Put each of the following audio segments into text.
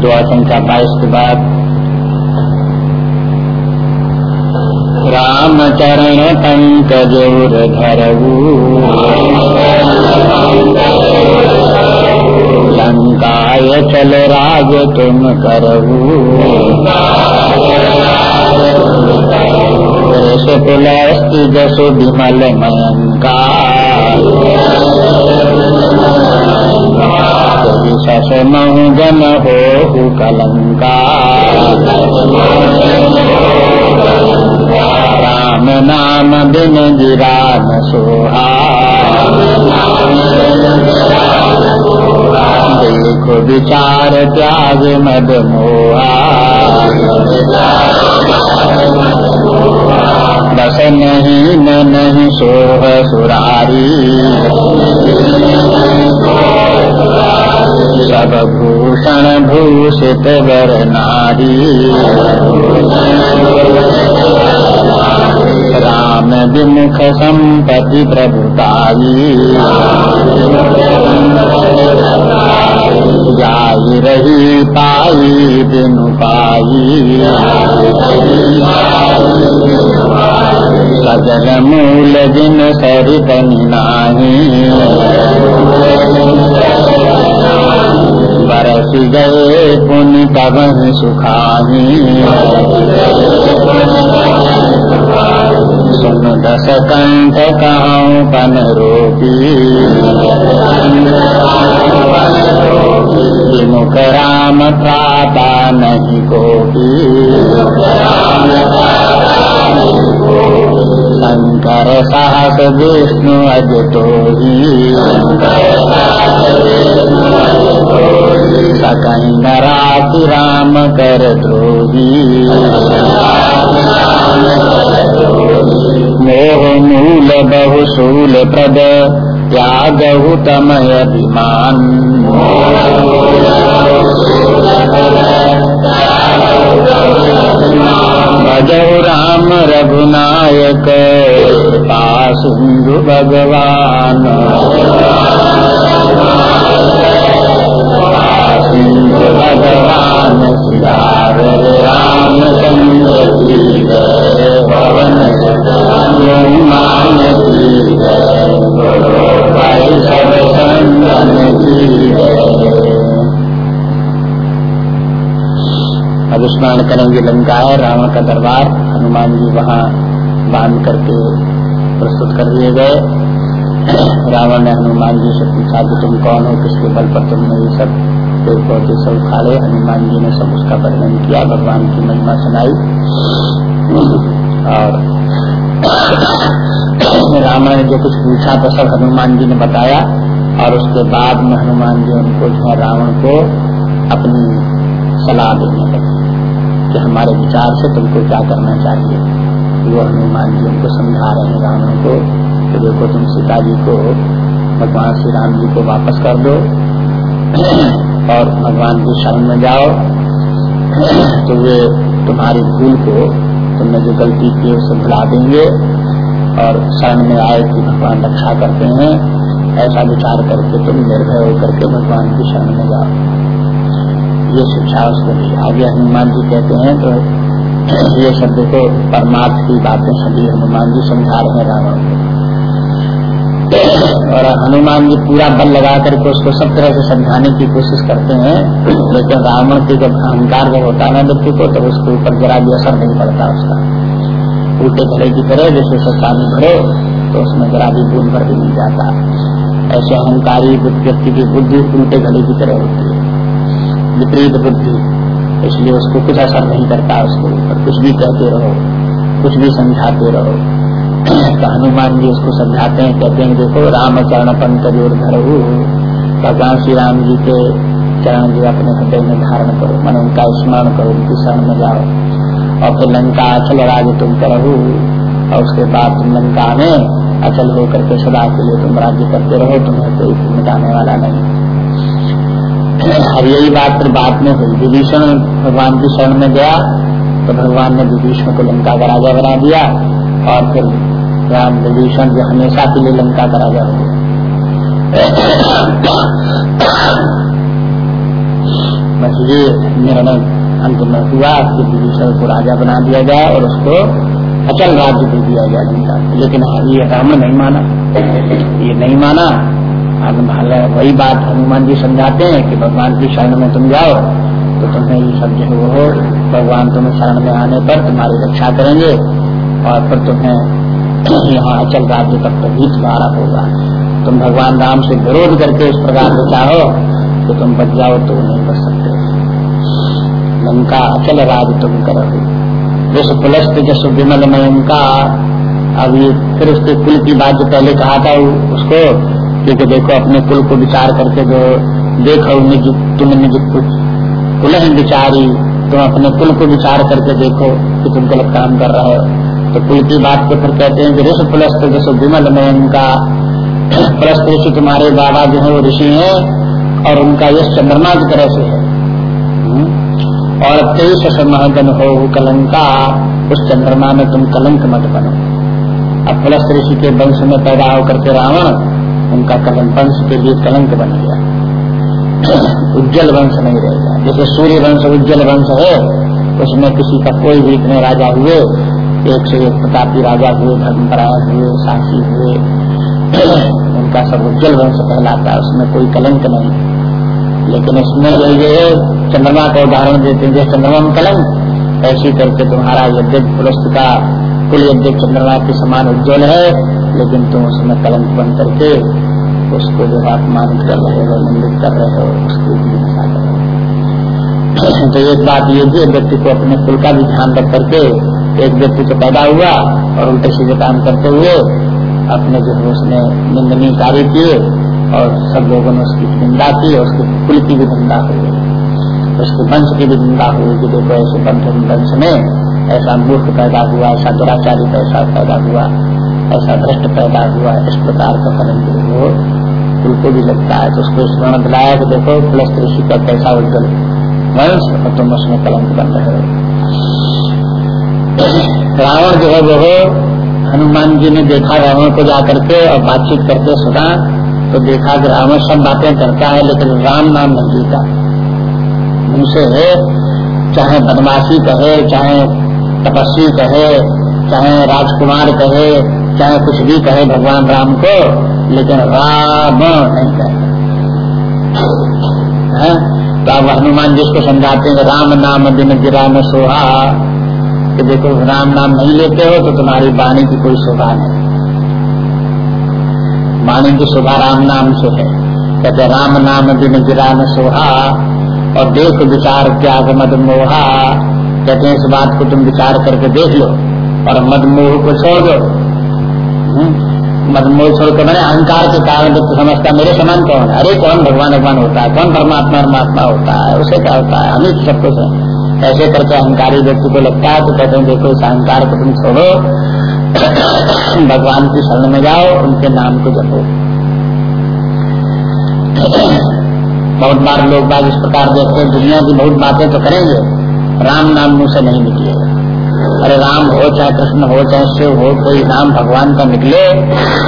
दुआ संख्या बाईस के बाद राम चरण पंकजोर धरऊ लंकाय चल राज तुम पुलस्ति जसु विमल मयंका। शस महु हो कलंका। राम नाम बिन गिरा न सोहा। विचार त्याग मद बस नहीं, न नहीं, सोह सुरारी। सब भूषण भूषित वर नारी। राम विमुख संपति प्रभुताई जाई रही पाई बिनु पाई सजल मूल जिन सरित नाही बरस गए पुनि पवन सुखानी सुन दस कंठ कहूँ पन रोपी विमुख राम त्राता नहीं कोपी शंकर साहस विष्णु अज तो सकई नराति राम कर द्रोही मोह मूल बहुशूल प्रद त्यागहु तमय अभिमान। भजहु राम रघुनायक सिंधु भगवान। सिंधु भगवान सियार रामचंद्र। स्नान करेंगे लंका है, रावण का दरबार, हनुमान जी वहाँ बाँध करके प्रस्तुत कर दिए गए। रावण ने हनुमान जी से पूछा कि तुम कौन हो, किसके बल पर तुमने ये सब पेड़ पौधे सब उखाड़े? हनुमान जी ने सब उसका वर्णन किया, भगवान की महिमा सुनाई। और रावण ने जो कुछ पूछा तो सब हनुमान जी ने बताया। और उसके बाद में हनुमान जी उनको जो रावण को अपनी सलाह देने कि हमारे विचार से तुमको क्या करना चाहिए? वो हनुमान जी उनको समझा रहे हैं रावण को कि देखो तुम सीता जी को, भगवान श्री राम जी को वापस कर दो। और भगवान की शरण में जाओ। तो वे तुम्हारी भूल को तुमने जो गलती की उसे भुला देंगे। और शरण में आए कि भगवान रक्षा करते हैं। ऐसा विचार करके तुम निर्भय होकर के भगवान की शरण में जाओ। ये शिक्षा उसको आगे हनुमान जी कहते हैं तो ये सब देखो परमार्थ की बातें सभी हनुमान जी समझा रहे हैं रावण को। और हनुमान जी पूरा बल लगा करके उसको सब तरह से समझाने की कोशिश करते हैं, लेकिन रावण के जब अहंकार जब होता है व्यक्ति को, तब उसके ऊपर जरा भी असर नहीं पड़ता उसका। उल्टे घड़े की तरह, जैसे सब पानी भरो तो उसमें जरा भी बूंद भर भी नहीं जाता। ऐसे अहंकारी व्यक्ति की बुद्धि उल्टे घड़े की तरह होती है। विपरीत बुद्धि। इसलिए उसको कुछ असर नहीं करता, उसके ऊपर कुछ भी कहते रहो, कुछ भी समझाते रहो। तो हनुमान जी उसको समझाते हैं, कहते हैं, देखो राम चरण और धरऊ भगवान श्री राम जी के चरण जो अपने हृदय में धारण करो, मन उनका स्मरण करो, उनकी शरण में जाओ। और फिर लंका अचल राज तुम करो और उसके बाद तुम लंका में अचल होकर के सदा के लिए तुम राज्य करते रहो, तुम्हें कोई मिटाने वाला नहीं। अब यही बात फिर बात में हुई। विभीषण भगवान की शरण में गया तो भगवान ने विभीषण को लंका का राजा बना दिया और फिर राम विभीषण जो हमेशा के लिए लंका का राजा हो बस ये निर्णय अंत में हुआ कि विभीषण को राजा बना दिया जाए और उसको अचल राज्य दे दिया जाए लंका लेकिन ये रावण नहीं माना। ये नहीं माना वही बात हनुमान जी समझाते हैं कि भगवान की शरण में तुम जाओ तो तुम्हें ये सब जो हो, भगवान तुम्हें शरण में आने पर तुम्हारी रक्षा करेंगे और फिर तुम्हें यहाँ अचल राज्य तक तो भी तुम्हारा होगा। तुम भगवान राम से विरोध करके इस प्रकार से चाहो तो तुम बच जाओ तो नहीं बच सकते। लंका, अचल राज तुम करोगे। जस पुलस्त, जस विमल में उनका अब ये फिर उसके कुल की बात जो पहले कहा था, उसको क्योंकि देखो, अपने कुल को विचार करके जो देखो तुमने जो कुछ कुल विचारी, तुम अपने कुल को विचार करके देखो कि तुम गलत काम कर रहे हो। तो कुल की बात को फिर कहते हैं कि ऋषि पुलस्त जैसे विमल में उनका पुलस्त ऋषि तुम्हारे बाबा जो है वो ऋषि है और उनका यश चंद्रमा की तरह से है। हम्म। और तेईस महगन हो कलंका, उस चंद्रमा में तुम कलंक मत बनो। अब पुलस्त ऋषि के वंश में पैदा होकर के रावण उनका कलंक, वंश के लिए कलंक बन गया। उज्जवल वंश नहीं रहेगा। जैसे सूर्य वंश उज्जवल वंश है, उसमें किसी का कोई भी इतने राजा हुए, एक से एक प्रतापी राजा हुए, धर्मपरायण हुए साक्षी हुए, उनका सब उज्जवल वंश कहलाता है, उसमें कोई कलंक नहीं। लेकिन इसमें जो ये चंद्रमा का उदाहरण देते हैं, जैसे चंद्रमा में कलंक, ऐसी करके तुम्हारा यज्ञ पुरस्त का कुल यज्ञ चंद्रमा के समान उज्जवल है, लेकिन तुम उसमें कलंक बन करके उसको जो अपमानित कर रहे हो निंदित कर रहे हो, उसकी भी हिंसा कर रहे हो। तो एक बात ये भी व्यक्ति को अपने कुल का भी ध्यान रख करके एक व्यक्ति तो पैदा हुआ और उल्टे सीधे काम करते हुए अपने जो है उसने निंदनीय कार्य किए और सब लोगों ने उसकी निंदा की और उसके कुल की भी निंदा हुई। उसके वंश की भी निंदा हुई कि देखो ऐसे वंश में ऐसा मूर्ख पैदा हुआ, ऐसा दुराचारी पैसा पैदा हुआ, ऐसा भ्रष्ट पैदा हुआ, इस प्रकार का फलन जो उनको भी लगता है। तो उसको स्मरण दिलाया कि देखो, प्लस ऋषि का कैसा उज्जवल वंश और तुम उसमें कलंक बन रहे हो। रावण जो है, वो हनुमान जी ने देखा, रावण को जाकर के और बातचीत करते सुना तो देखा कि रावण सब बातें करता है, लेकिन राम नाम नहीं जीता उनसे चाहे बदमाशी कहे, चाहे तपस्वी कहे, चाहे राजकुमार कहे, चाहे कुछ भी कहे भगवान राम को लेकिन राम नहीं कहे तो अब हनुमान जी को समझाते हैं राम नाम दिन गिरा न सोहा। कि देखो, राम नाम नहीं लेते हो तो तुम्हारी वाणी की कोई शोभा नहीं। वाणी की शोभा राम नाम से है। कहते राम नाम दिन गिरा न सोहा और देख विचार त्याग मद मोहा। कहते हैं, इस बात को तुम विचार करके देख लो और मद मोह को छोड़ दो। मदमोह छोड़ के मैंने अहंकार के कारण व्यक्ति समझता मेरे समान कौन है? अरे कौन भगवान भगवान होता है? कौन परमात्मा परमात्मा होता है? उसे क्या होता है? हमें सब कुछ है। ऐसे करके अहंकारी व्यक्ति को लगता है तो कहते हैं, देखो इस अहंकार को तुम छोड़ो। भगवान की शरण में जाओ, उनके नाम को जपो। बहुत बार लोग बाग इस प्रकार देखते हैं, दुनिया की बहुत बातें तो करेंगे। राम नाम मुँह से नहीं निकलेगा अरे राम हो चाहे कृष्ण हो चाहे शिव हो कोई नाम भगवान का निकले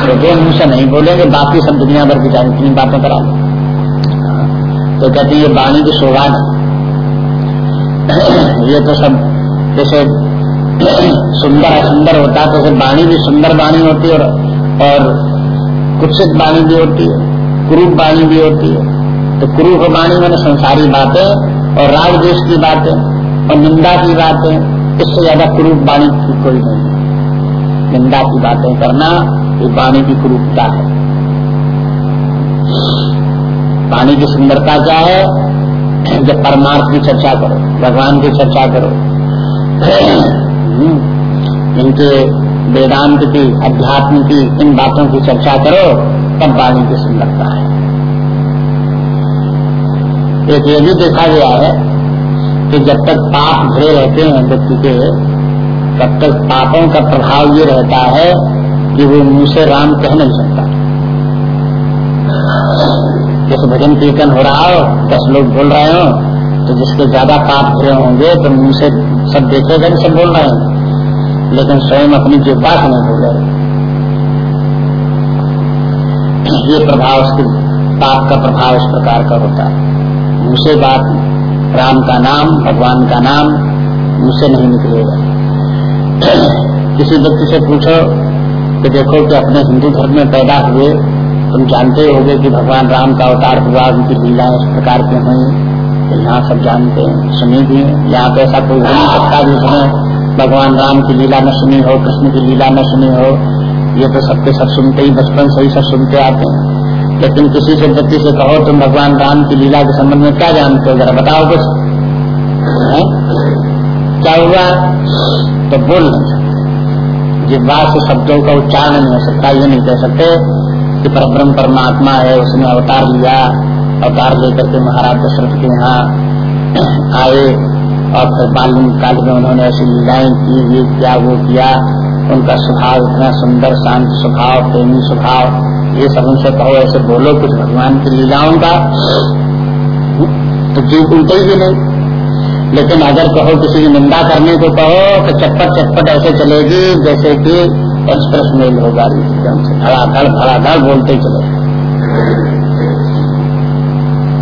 तो जो मुँह से नहीं बोलेंगे बाकी सब दुनिया भर की इतनी बातें करा तो कहते ये वाणी की शोभा ये तो सब जैसे सुंदर सुंदर होता है तो जैसे वाणी भी सुंदर वाणी होती है और, कुत्सित वाणी भी होती है क्रूप वाणी भी होती है। तो कुरूप वाणी मैंने संसारी बातें और राग देश की बातें और निंदा की बातें। इससे ज़्यादा कुरूप वाणी की कोई नहीं। निंदा की बातें करना, ये वाणी की कुरूपता है। वाणी की सुंदरता क्या है? जब परमार्थ की चर्चा करो, भगवान की चर्चा करो। इनके वेदांत की, अध्यात्म की, इन बातों की चर्चा करो, तब वाणी की सुंदरता है। एक ये भी देखा गया है कि जब तक पाप भरे रहते हैं व्यक्ति के तब तक पापों का प्रभाव ये रहता है कि वो मुँह से राम कह नहीं सकता। जैसे भजन कीर्तन हो रहा हो, दस लोग बोल रहे हो तो जिसके ज़्यादा पाप भरे होंगे तो मुँह से सब देखेगा सब बोल रहे हैं। लेकिन स्वयं अपनी जो बात नहीं बोले ये प्रभाव उसके, पाप का प्रभाव इस प्रकार का होता है। मुँह से बात राम का नाम, भगवान का नाम, मुझसे नहीं निकलेगा। किसी व्यक्ति से पूछो कि देखो कि अपने हिंदू धर्म में पैदा हुए, तुम जानते होगे कि भगवान राम का अवतार हुआ, उनकी लीला इस प्रकार की हुई तो यहाँ सब जानते हैं, सुनी भी यहाँ पे ऐसा कोई हो नहीं सकता जिसने भगवान राम की लीला न सुनी हो, कृष्ण की लीला न सुनी हो। ये तो सबके सब सुनते ही बचपन से ही सब सुनते आते हैं। लेकिन किसी से व्यक्ति से कहो तुम भगवान राम की लीला के संबंध में क्या जानते हो, जरा बताओ कुछ। क्या हुआ? तो बोल जिब्वा से शब्दों का उच्चारण नहीं हो सकता, ये नहीं कह सकते कि परब्रह्म परमात्मा है, उसने अवतार लिया, अवतार लेकर के महाराज दशरथ के यहाँ आए, और फिर बाल्य काल में उन्होंने ऐसी लीलाएँ की, ये किया, वो किया। उनका स्वभाव इतना सुंदर, शांत स्वभाव, प्रेमी स्वभाव ये सब उनसे कहो ऐसे बोलो कुछ भगवान की लीलाओं का। तो जीव उल्टे ही नहीं। लेकिन अगर कहो किसी की निंदा करने को कहो तो चटपट चटपट ऐसे चलेगी, जैसे कि एक्सप्रेस मेल हो एकदम से धड़ाधड़ धड़ाधड़ बोलते चले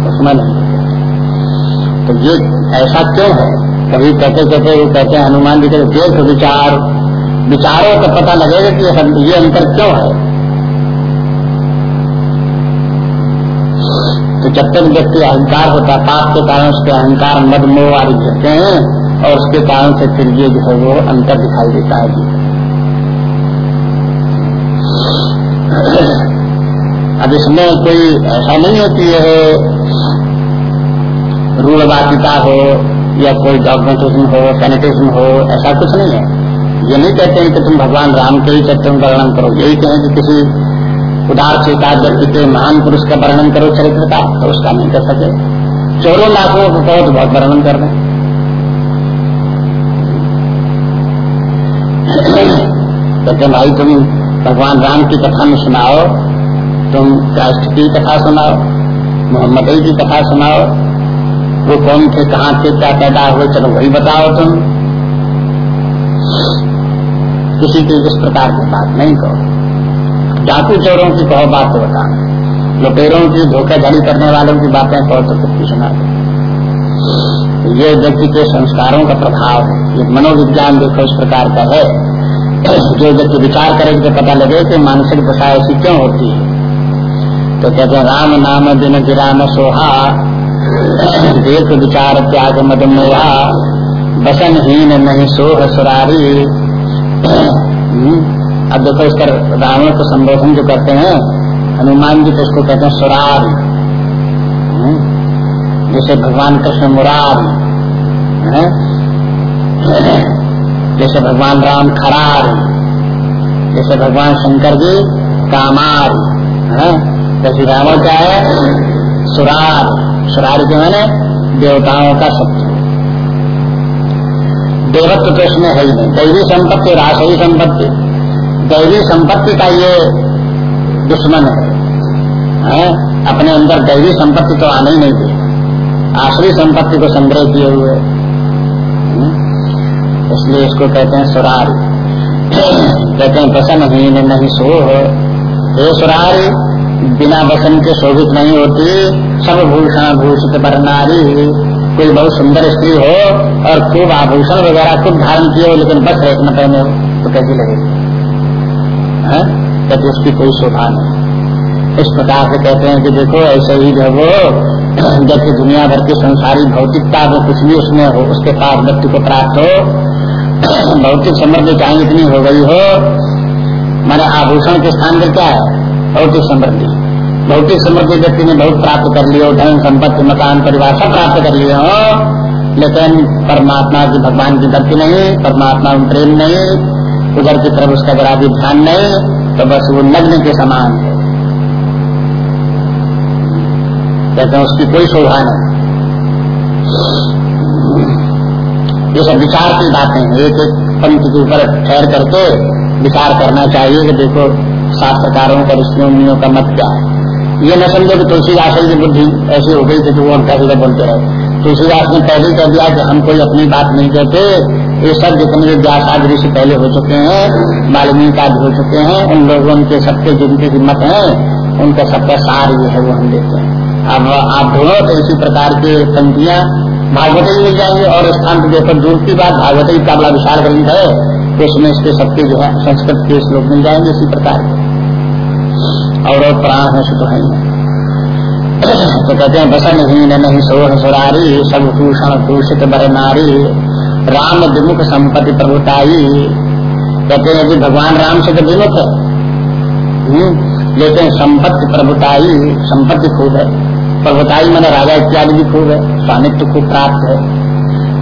उसमें तो ये ऐसा क्यों है? कभी कहते कहते, वो कहते हैं, हनुमान जी के देख विचार, विचारों का पता लगेगा कि ये अंतर क्यों है? तो जब तक व्यक्ति अहंकार होता पाप के कारण उसके अहंकार मद मोह आदि गिरते हैं, और उसके कारण से फिर ये जो है वो अंतर दिखाई देता है जी अब इसमें कोई ऐसा नहीं होती है रूढ़वादिता हो, या कोई डॉक्यूमेंटेशन हो सैनिटेशन हो, ऐसा कुछ नहीं है। ये नहीं कहते हैं कि तुम भगवान राम के ही चरित्र वर्णन करो। यही कहें कि किसी उदार चेता व्यक्ति के महान पुरुष का वर्णन करो चरित्र का तो उसका नहीं कर सके चोरों लाखों को कहो तो बहुत वर्णन कर रहे कहते भाई, तुम भगवान राम की कथा में सुनाओ, तुम राष्ट्र की कथा सुनाओ, मोहम्मद अली की कथा सुनाओ, वो कौन थे, कहाँ थे, क्या पैदा हुए, चलो वही बताओ तुम। किसी की इस प्रकार की बात नहीं कहो। डाकू चोरों की कहो बात तो बता लुटेरों की धोखाधड़ी करने वालों की बातें कहो तो कुछ सुना दो ये व्यक्ति के संस्कारों का प्रभाव है। ये मनोविज्ञान देखो इस प्रकार का है। जो व्यक्ति विचार करे तो पता लगे कि मानसिक दशा ऐसी क्यों होती है। तो कहते राम नाम दिन गिरा न सोहा देख विचार त्याग मद मोहा बसन हीन नहीं सोह सुरारी। अब देखो इस रावण को संबोधन जो करते हैं, हनुमान जी तो उसको कहते हैं सुरार। जैसे भगवान कृष्ण मुरार जैसे भगवान राम खरार जैसे भगवान शंकर जी कामार। जैसे रावण क्या है? सुरार सुरार जो है देवताओं का शत्रु। देवत्व तो इसमें है ही नहीं। दैवी संपत्ति राशि संपत्ति। दैवी संपत्ति का ये दुश्मन है, है? अपने अंदर दैवी संपत्ति तो आने ही नहीं दी। आश्री संपत्ति को संग्रह किए हुए। इसलिए इसको कहते हैं सुरार। कहते हैं बसन हीन नहीं सो हे सुरार बिना बसन के शोभित नहीं होती। सब भूषण भूषित पर नारी कोई बहुत सुंदर स्त्री हो और खूब आभूषण वगैरह खूब धारण किए हो लेकिन बस एक न पहने हो तो कैसी लगेगी? है, तब उसकी कोई शोभा नहीं। इस प्रकार से कहते हैं कि देखो, ऐसे ही वो जब कि दुनिया भर की संसारी भौतिकता में कुछ भी उसमें हो, उसके पास व्यक्ति को प्राप्त हो, भौतिक समृद्धि चाहे इतनी हो गई हो, माने आभूषण के स्थान पर क्या है? भौतिक समृद्धि। भौतिक समृद्धि व्यक्ति ने बहुत प्राप्त कर लिया हो धन, संपत्ति, मकान, परिवार, सब प्राप्त कर लिए हो, लेकिन परमात्मा की, भगवान की भक्ति नहीं, परमात्मा में प्रेम नहीं उधर की तरफ़ उसका जरा भी ध्यान नहीं तो बस वो नग्न के समान है। कहते हैं, उसकी कोई शोभा नहीं। ये सब विचार की बातें हैं। एक एक पंक्ति के ऊपर ठहर करके विचार करना चाहिए कि देखो शास्त्रकारों का ऋषियों का मत क्या है। ये न समझो कि तुलसीदास की बुद्धि ऐसी हो गई थी कि वो हम सीधे बोलते रहे। तुलसीदास ने पहले कह दिया कि हम कोई अपनी बात नहीं कहते ये सब जितने व्यास आदि से पहले हो चुके हैं, वाल्मीकि आदि हो चुके हैं, उन लोगों के सबके जिनके की मत है, उनका सबका सार ये है, वो हम देते हैं। अब आप ढूंढो तो इसी प्रकार के पंक्तियाँ भागवत ही मिल जाएँगे, और स्थान पर देखो दूर की बात, भागवत ही का बड़ा विशाल ग्रंथ है तो उसमें इसके सबके जो है, संस्कृत के श्लोक मिल जाएँगे इसी प्रकार के। और प्राण है, सुख है। तो कहते हैं बसन हीन नहीं, सोह सुरारी, सब भूषण भूषित बर नारी। राम विमुख संपत्ति प्रभुताई। कहते हैं कि भगवान राम से तो विमुख है। हम्म, लेकिन संपत्ति प्रभुताई संपत्ति खूब है। प्रभुताई मैंने राजा इत्यादि भी खूब है स्वामित्व खूब प्राप्त है।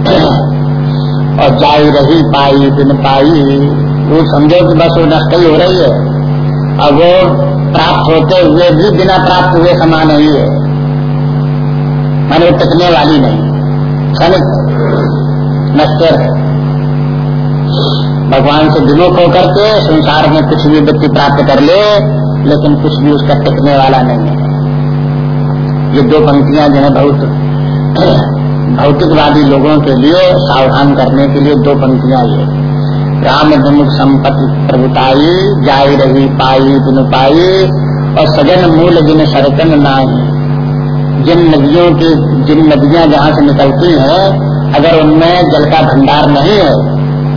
और जाई रही पाई बिन पाई वो समझो कि बस वो नष्ट ही हो रही है। अब वो प्राप्त होते हुए भी बिना प्राप्त हुए समान नहीं है। मैंने वो टिकने वाली नहीं। क्षणिक नश्वर। है भगवान से विमुख होकर के संसार में कुछ भी व्यक्ति प्राप्त कर ले, लेकिन कुछ भी उसका टिकने वाला नहीं है। ये दो पंक्तियाँ जो है बहुत भौतिकवादी लोगों के लिए सावधान करने के लिए दो पंक्तियाँ ये राम विमुख संपत्ति प्रभुताई, जाई रही पाई बिन पाई, और सजन मूल जिन सरकन नाही जिन नदियों की जिन नदियाँ जहाँ से निकलती हैं अगर उनमें जल का भंडार नहीं है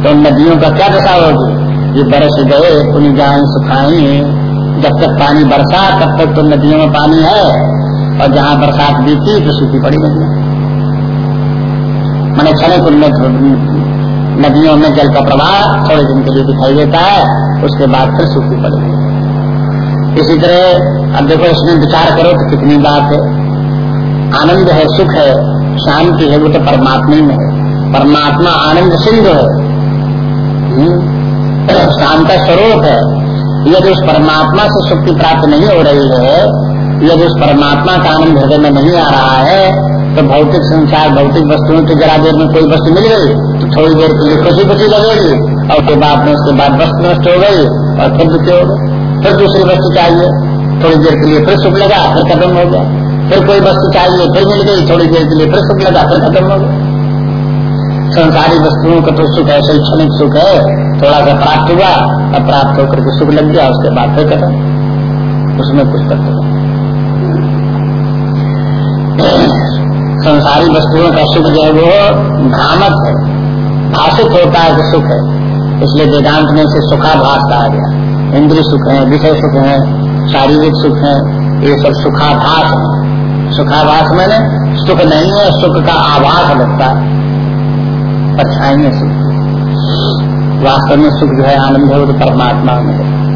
तो नदियों का क्या दशा होगी? ये बरस गए पुनी जान सुखाई। जब तक पानी बरसा, तब तक तो नदियों में पानी है। और जहाँ बरसात बीती तो सूखी पड़ी नदियाँ। मैंने क्षण नदियों में जल का प्रवाह थोड़े दिन के लिए दिखाई देता है, उसके बाद फिर सूखी पड़ेगी इसी तरह, अब देखो, इसमें विचार करो तो कितनी बात है। आनंद है, सुख है। शांति है, वो तो परमात्मा में है परमात्मा आनंद सिंधु है। हम्म। शांत स्वरूप है। यदि उस परमात्मा से सुक्ति प्राप्त नहीं हो रही है, यदि उस परमात्मा का आनंद हृदय में नहीं आ रहा है तो भौतिक संसार, भौतिक वस्तुओं की जरा देर में कोई वस्तु मिल गई तो थोड़ी देर के लिए खुशी खुशी लगेगी, और उसके बाद में उसके बाद वस्तु नष्ट हो गई, और फिर दुखी हो गए फिर दूसरी वस्तु चाहिए, थोड़ी देर के लिए फिर सुख लगा, फिर खत्म हो गया। फिर कोई वस्तु चाहिए, फिर मिल गई, थोड़ी देर के लिए फिर सुख लगा फिर खत्म हो गया। संसारी वस्तुओं का तो सुख है, शैक्षणिक सुख है, थोड़ा सा प्राप्त हुआ और प्राप्त होकर के सुख लग गया, उसके बाद फिर खत्म। उसमें कुछ करते संसारी वस्तुओं का सुख जो है, वो भ्रामक है। भाषित होता है सुख है। इसलिए वेदांत में से सुखाभास कहा गया। इंद्रिय सुख है, विषय सुख है, शारीरिक सुख है, ये सब सुखाभास है। सुखाभास में सुख नहीं है, सुख का आभास लगता है। परछाई है सुख। वास्तव में सुख जो है, आनंद है, वो तो परमात्मा में है।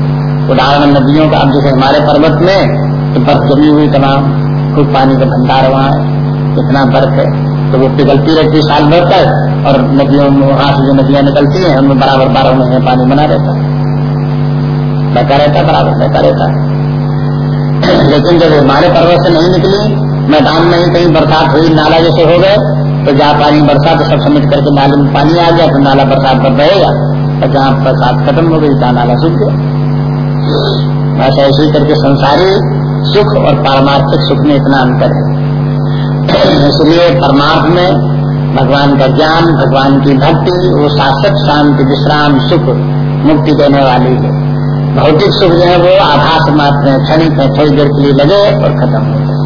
उदाहरण, नदियों का, अब जैसे हमारे पर्वत में तो बर्फ़ जमी हुई तमाम, खूब पानी का भंडार वहाँ है, इतना बर्फ़ है तो वो पिघलती रहती है, साल भर तक, और नदियों में, वहाँ से जो नदियाँ निकलती हैं, उनमें बराबर बारह महीने पानी बना रहता है। बहता रहता बराबर बहता रहता है। लेकिन जब हमारे पर्वत से नहीं निकली, मैदान में ही कहीं बरसात हुई, नाला जैसे हो गए तो जहाँ पानी बरसात तो सब समिट करके नाले में पानी आ गया तो नाला बरसात पर बहेगा। और जहाँ बरसात खत्म हो गई, जहाँ नाला सूख गया। ऐसा ऐसे करके संसारी सुख और पारमार्थिक सुख में इतना अंतर है। इसलिए परमार्थ में भगवान का ज्ञान, भगवान की भक्ति, वो शासक शांति, विश्राम, सुख, मुक्ति देने वाली है। भौतिक सुख जो है वो आभास मात्र है क्षणिक है थोड़ी देर के लिए लगे और खत्म हो जाए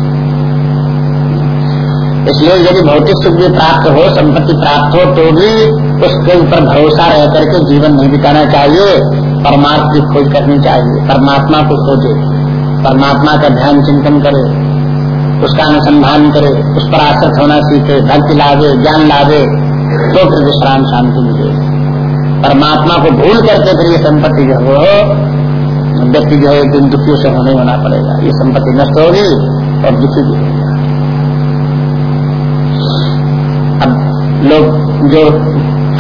इसलिए यदि भौतिक सुख भी प्राप्त हो, संपत्ति प्राप्त हो तो भी उसके ऊपर भरोसा रह करके जीवन नहीं बिताना चाहिए, परमात्मा की खोज करनी चाहिए, परमात्मा को खोजे, परमात्मा का ध्यान चिंतन करे, उसका अनुसंधान करे, उस पर आश्रित होना सीखे, भक्ति लावे ज्ञान लावे तो फिर विश्राम शांति मिले। परमात्मा को भूल करके फिर ये संपत्ति जो हो व्यक्ति जो है दिन दुखियों से होने होना पड़ेगा? ये संपत्ति नष्ट होगी और दुखी भी अब लोग जो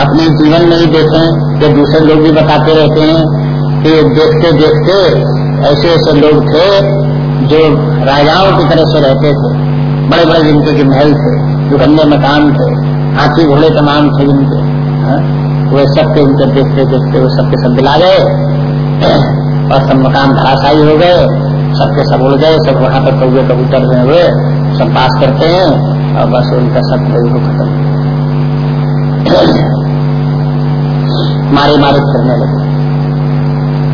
अपने जीवन में ही देखे जो दूसरे लोग भी बताते रहते हैं कि देखते देखते ऐसे ऐसे लोग थे जो राजाओं की तरह से रहते थे। बड़े बड़े जिनके के महल थे, जो गंदे मकान थे, हाथी घोड़े तमाम थे जिनके हाँ? वे सबके उनके देखते देखते वो सबके सब दिला गए। और सब मकान धराशाई हो गए सबके सब उड़ गए, सब वहाँ पर कौए कबूतर में हुए, सब पास करते हैं, और बस उनका सबको खत्म। मारे मारे फिरने लगे,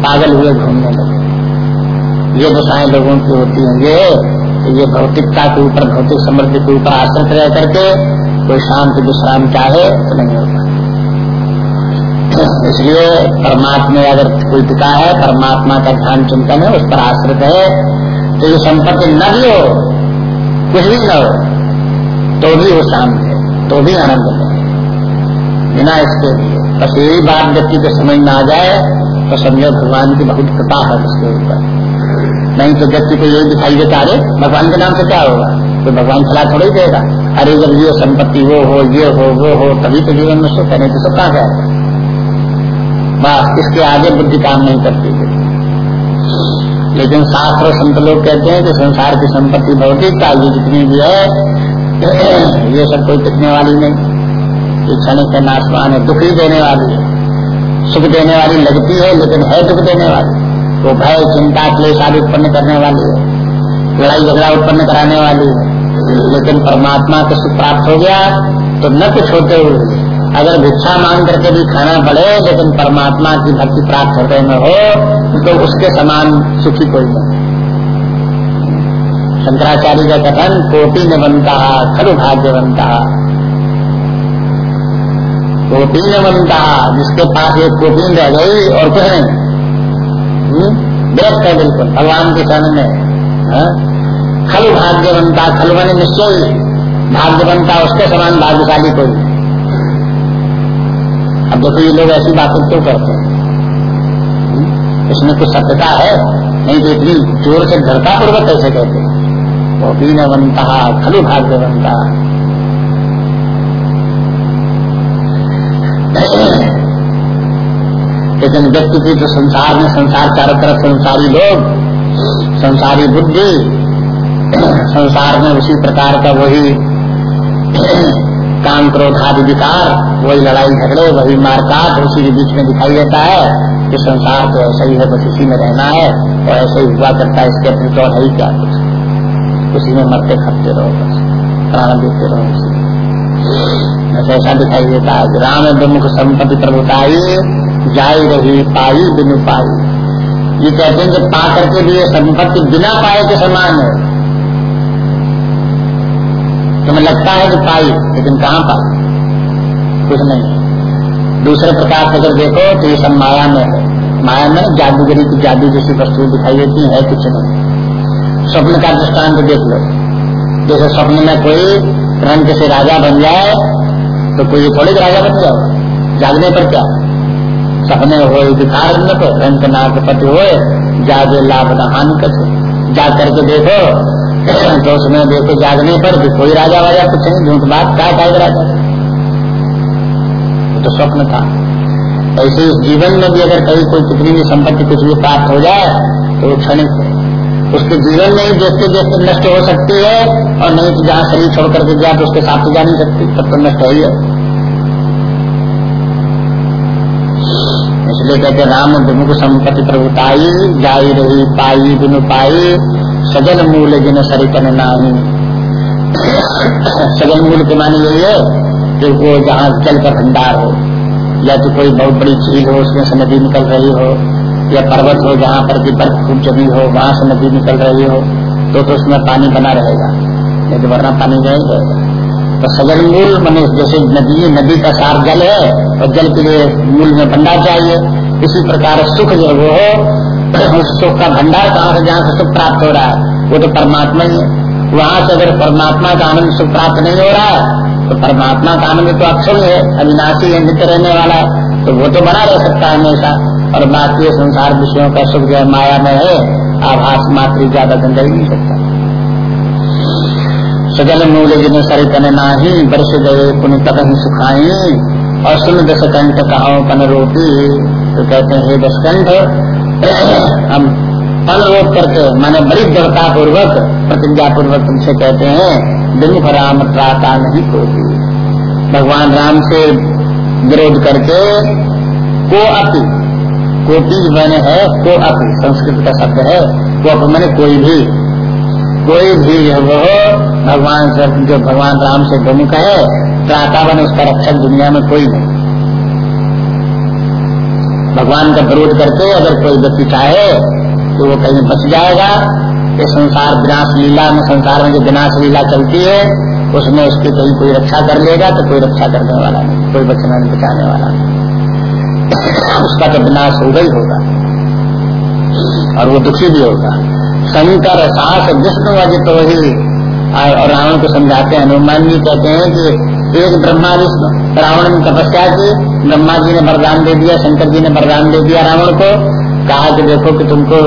पागल हुए घूमने लगे। ये दशाएँ लोगों की होती हैं, ये ये भौतिकता के ऊपर, भौतिक समृद्धि के ऊपर आश्रित रह करके, कोई शांत विश्राम चाहे तो नहीं होता। इसलिए परमात्मा अगर कोई टिका है, परमात्मा का ध्यान चिंतन है, उस पर आश्रित है तो ये संपत्ति न भी हो, कुछ भी न हो तो भी वो शांत है तो भी आनंद है। बिना इसके लिए। बस यही बात व्यक्ति को समझ में आ जाए तो समझो भगवान की बहुत कृपा है उसके ऊपर। नहीं तो व्यक्ति को यही दिखाई देता, अरे, भगवान के नाम से क्या होगा? तो भगवान चला थोड़ा ही देगा, अरे जब ये संपत्ति वो हो, ये हो, वो हो, तभी तो जीवन में सुख है, नहीं तो सब जाएगा बस इसके आगे बुद्धि काम नहीं करती है। लेकिन शास्त्र संत लोग कहते हैं कि संसार की संपत्ति भौतिक चाहिए जितनी भी है, ये सब कोई टिकने वाली नहीं। ये क्षण के नाशवान है, दुख ही देने वाली है। सुख देने वाली लगती है, लेकिन है दुख देने वाली। वो भय, चिंता, क्लेश आदि उत्पन्न करने वाली है। लड़ाई झगड़ा उत्पन्न कराने वाली है। लेकिन परमात्मा को सुख प्राप्त हो गया तो न कुछ होते हुए। अगर भिक्षा मांग करके भी खाना पड़े लेकिन परमात्मा की भक्ति प्राप्त हृदय में हो तो उसके समान सुखी कोई नहीं। शंकराचार्य का कथन, कोटि न बनता खरु बनता कोटि न बनता जिसके पास एक कोटि रह गई और कुछ नहीं। हम्म? व्यस्त है बिल्कुल, भगवान के चरण में। हाँ? खल भाग्यवंता, खल बने निश्चय। भाग्यवंता, उसके समान भाग्यशाली कोई देखो ये लोग ऐसी बातें क्यों करते हैं? इसमें कुछ सत्यता है? नहीं तो इतनी ज़ोर से घरता पूर्वक कैसे कहते वो भी न बनता खलु भाग्य बनता लेकिन व्यक्ति की तो संसार में संसार चारों तरफ़ संसारी लोग, संसारी बुद्धि, संसार में उसी प्रकार का वही काम क्रोध आदि विकार। वही लड़ाई झगड़े, वही मारकाट उसी के बीच में दिखाई देता है कि संसार तो ऐसा ही है, बस इसी में रहना है, और ऐसे ही हुआ करता है, इसके अपने तो है ही क्या कुछ? उसी में मरते खपते रहो बस, प्राण देते रहो उसी ऐसा ऐसा दिखाई देता है राम विमुख संपत्ति प्रभुताई जाई रही पाई बिनु पाई। ये कहते हैं कि पा करके भी ये संपत्ति बिना पाए के समान है। तुम्हें लगता है कि पाई, लेकिन कहाँ पाई? कुछ नहीं। दूसरे प्रकार से अगर देखो तो ये सब माया में है। माया में जादूगरी की जादू जैसी वस्तु दिखाई देती है कुछ नहीं। स्वप्न का दृष्टांत देख लो। जैसे स्वप्न में कोई रंग से राजा बन जाए तो कोई थोड़ी राजा बन जाओ जागने पर क्या? सपने हो दिखार को रंग नाग पति हो जागे लाभ हानि कर जा करके देखो तो उसमें देखो जागने पर भी कोई राजा वाजा कुछ नहीं, झूठ बात, क्या टाइप राजा तो स्वप्न था। ऐसे इस जीवन में भी अगर कहीं कोई कितनी भी संपत्ति कुछ भी प्राप्त हो जाए तो वो क्षणिक उसके जीवन में ही देखते देखते नष्ट हो सकती है, और नहीं तो जहाँ शरीर छोड़ करके गया तो उसके साथ तो जा नहीं सकती, तब तो नष्ट है इसलिए कहते राम विमुख संपत्ति प्रभुताई, जाई रही पाई बिनु पाई। सजल मूल जिन सरितन नामी। सजल मूल के मानी यही है कि वो जहाँ जल का भंडार हो, या तो कोई बहुत बड़ी झील हो, उसमें से नदी निकल रही हो, या पर्वत हो जहाँ पर की बर्फ़ खूब जमी हो, वहाँ से नदी निकल रही हो तो तो उसमें पानी बना रहेगा। नहीं तो वरना पानी नहीं रहेगा तो सजल मूल मैंने जैसे नदी नदी का सार जल है, और जल के लिए मूल में भंडार चाहिए। इसी प्रकार सुख जो वो हो उस सुख का भंडार कहाँ से, जहाँ से सुख प्राप्त हो रहा है? वो तो परमात्मा ही है। वहाँ से अगर परमात्मा का आनंद सुख प्राप्त नहीं हो रहा है तो परमात्मा का आनंद तो अक्षर है अविनाशी नित्य रहने वाला है। तो वो तो बना रह सकता है हमेशा। और बाकी संसार विषयों का सुख जो माया में है, आभास मात्र ज़्यादा दिन रह नहीं सकता। सजल मूल जिन सरितन नाही, बरस गए पुण्य ही सुखाई, और सुन दस कंठ कहा रोटी तो कहते हैं, हे दसकंठ हम फल रोक करके, माने बड़ी दृढ़ता पूर्वक प्रतिज्ञा पूर्वक तुमसे कहते हैं विमुख राम प्राता नहीं कोई भगवान राम से विरोध करके, को अपी, कोटि मैंने है, को अपी, संस्कृत का शब्द है, को अप मैंने कोई भी। कोई भी वो, भगवान से, जो भगवान राम से प्रमुख है त्रातावन उसका रक्षक दुनिया में कोई नहीं। भगवान का विरोध करके अगर कोई व्यक्ति चाहे तो वो कहीं बच जाएगा। ये संसार विनाश लीला में, संसार में जो विनाश लीला चलती है, उसमें उसकी कहीं कोई रक्षा कर लेगा तो कोई रक्षा करने वाला नहीं, कोई बचना नहीं, बचाने वाला नहीं। उसका तो विनाश होगा ही होगा। और वो दुखी भी होगा। शंकर साहस विष्णु अजित वही, और रावण को समझाते हैं, हनुमान जी कहते हैं कि एक ब्रह्मा जी रावण ने तपस्या की। ब्रह्मा जी ने वरदान दे दिया शंकर जी ने वरदान दे दिया रावण को। कहा कि देखो कि तुमको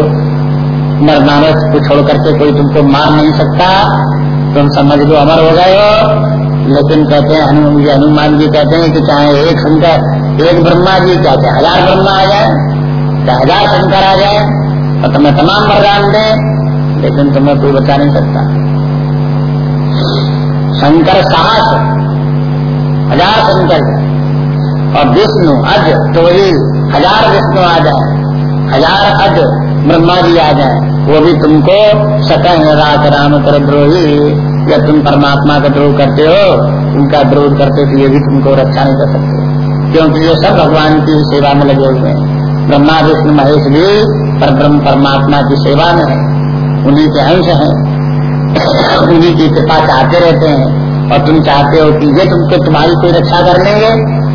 मानस को छोड़ करके कोई तुमको मार नहीं सकता। तुम समझ लो अमर हो गए हो। लेकिन कहते हैं हनुमान जी कहते हैं कि चाहे एक शंकर, एक ब्रह्मा जी चाहे हज़ार ब्रह्मा आ जाए, चाहे हज़ार शंकर आ जाए और तुम्हें तमाम वरदान दे, लेकिन तुम्हें कोई बचा नहीं सकता। शंकर साहस हज़ार शंकर और विष्णु, अज तो ही हज़ार विष्णु आ जाए। हज़ार अज, ब्रह्मा जी आ जाए। वो भी तुमको सकन रात राम कर द्रोही। या तुम परमात्मा का द्रोह करते हो, उनका द्रोह करते तो ये भी तुमको रक्षा नहीं कर सकते। क्योंकि ये सब भगवान की सेवा में लगे हुए हैं। ब्रह्मा, विष्णु, महेश भी पर ब्रह्म, परमात्मा की सेवा में है। उन्हीं के अंश है। उन्हीं की कृपा चाहते रहते हैं। और तुम चाहते हो कि ये तुमको तुम्हारी कोई रक्षा कर लेंगे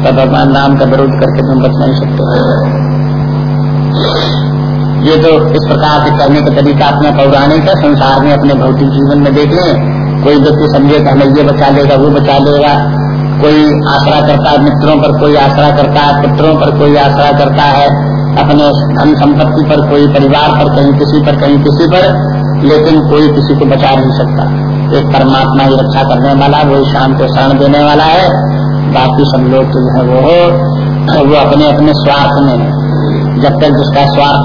तो भगवान राम का विरोध करके तुम बच नहीं सकते। ये तो इस प्रकार से करने का तरीका अपना पौराणिक है, संसार में अपने भौतिक जीवन में देख लें। कोई व्यक्ति समझे कि हमें ये बचा लेगा, वो बचा लेगा। कोई आसरा करता है, मित्रों पर कोई आसरा करता है, पुत्रों पर कोई आसरा करता है, अपने धन संपत्ति पर, कोई परिवार पर, कहीं किसी पर, कहीं किसी पर, लेकिन कोई किसी को बचा नहीं सकता। एक परमात्मा ही रक्षा करने वाला वही शाम को शरण देने वाला है। बाकी सब लोग तो जो है वो वो अपने अपने स्वार्थ में जब तक जिसका स्वार्थ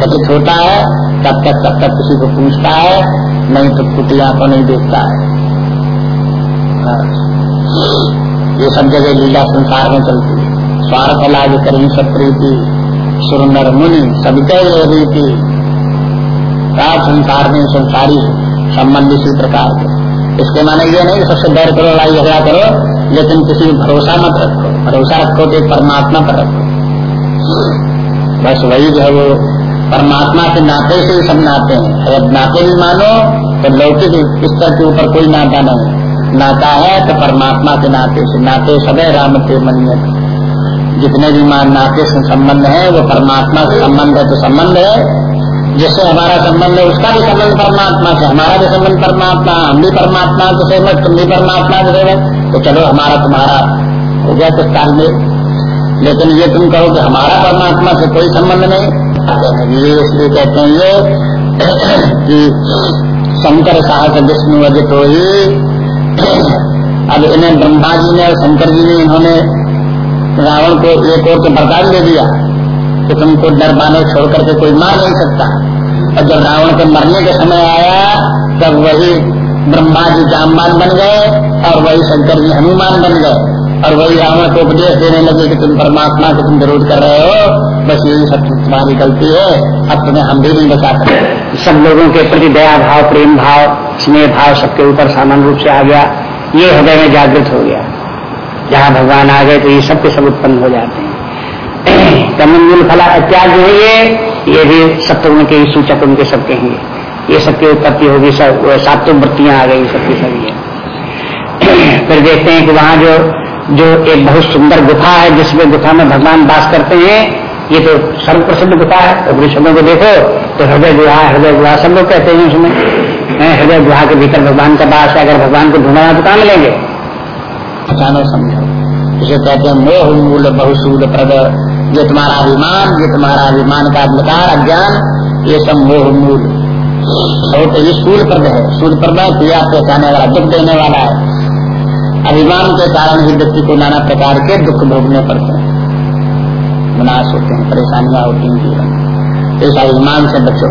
घटित होता है, तब तक तब तक किसी को पूछता है, नहीं तो कुटिया को नहीं देखता है। ये सब जगह लीला संसार में चलती है। स्वार्थ लाभ करी सब प्रीति सुर नर मुनि सबके रीति। संसार में संसारी संबंध इसी प्रकार के। इसके माने ये नहीं सबसे डर करो, लड़ाई झगड़ा करो, लेकिन किसी भरोसा मत रखो। भरोसा रखो तो परमात्मा पर रखो। बस वही जो है वो परमात्मा के नाते से सब नाते हैं। अगर नाते भी मानो तो लौकिक स्तर के ऊपर कोई नाता नहीं। नाता है तो परमात्मा के नाते से। नाते सदै राम के मन में। जितने भी मान नाते से संबंध है, वो परमात्मा से संबंध है तो संबंध है। जिससे हमारा संबंध है, उसका भी संबंध परमात्मा से हमारा भी संबंध परमात्मा हम भी परमात्मा से सहमत, तुम भी परमात्मा से सहमत। तो चलो, हमारा तुम्हारा हो गया कुछ काल में। लेकिन ये तुम कहो कि हमारा परमात्मा से कोई संबंध नहीं। ये इसलिए कहते हैं ये कि शंकर साहस विष्णु अजित हो ही अब इन्हें ब्रह्मा जी ने और शंकर जी ने इन्होंने रावण को एक और तो बरदान दे दिया। कि तुमको डर बानो छोड़ करके कोई मार नहीं सकता। और जब रावण के मरने के समय आया, तब वही ब्रह्मा जी जामबान बन गए और वही शंकर जी हनुमान बन गए। और वही रावण को उपदेश देने लगे कि तुम परमात्मा को तुम विरोध कर रहे हो। बस यही सब तुम्हारी गलती है। अब तुम्हें हम भी नहीं बचा सकते। सब लोगों के प्रति दया भाव, प्रेम भाव, स्नेह भाव सबके ऊपर सामान्य रूप से आ गया। ये हृदय में जागृत हो गया। जहाँ भगवान आ गए तो ये सब के सब उत्पन्न हो जाते हैं। तमिल फला त्याग जो है ये ये भी सत्य उनके सूचक उनके सबके हैं ये सबकी उत्पत्ति होगी, सब सातों वृत्तियाँ आ गई सबकी सब ये। फिर देखते हैं कि वहाँ जो जो एक बहुत सुंदर गुफा है, जिसमें गुफा में भगवान वास करते हैं, ये तो सर्व प्रसिद्ध गुफा है। उपनिषदों को देखो तो हृदय गुहा हृदय गुहा सब लोग कहते हैं उसमें। हृदय गुहा के भीतर भगवान का वास है, अगर भगवान को ढूंढना तो कहाँ मिलेंगे? अचानक समझो। इसे कहते हैं मोह मूल बहुसूल प्रद ये तुम्हारा अभिमान, ये तुम्हारा अभिमान का अंधकार, अज्ञान, ये सब मोह मूल। तो ये सूर्य प्रद है सूर्य प्रद पहचाने वाला, दुख देने वाला है। अभिमान के कारण ही व्यक्ति को नाना प्रकार के दुख भोगने पड़ते हैं। विनाश होते हैं, परेशानियाँ होती हैं जीवन इस अभिमान से बचो।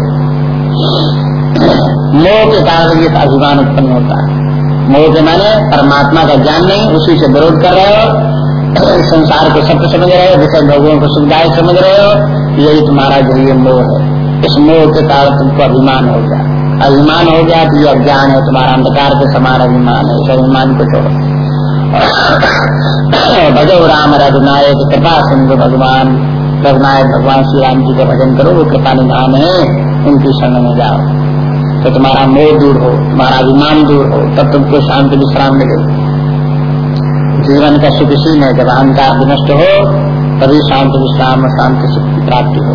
मोह के कारण ये अभिमान उत्पन्न होता है। मोह के माने परमात्मा का ज्ञान नहीं, उसी से विरोध कर रहे हो संसार को सत्य समझ रहे हो, विषय भोगों को सुविधाएँ समझ रहे हो, यही तुम्हारा जो ये मोह है। इस मोह के कारण तुमको अभिमान हो गया। अभिमान हो गया तो ये अज्ञान है, तुम्हारा अंधकार के समान अभिमान है, इस अभिमान को छोड़ो। भजो राम रघुनायक, कृपा सिंधु भगवान। रघुनायक भगवान श्री राम जी का भजन करो, वो कृपा निधान है, उनकी शरण में जाओ। तो तुम्हारा मोह दूर हो, तुम्हारा अभिमान दूर हो, तब तुमको शांति विश्राम मिले जीवन का सुख इसी में, जब अहंकार विनष्ट हो, तभी शांत विश्राम शांति सुख की प्राप्ति हो।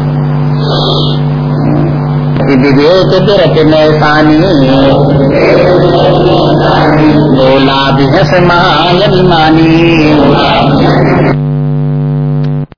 विवेक तिरक नैसानी बोला भी मानी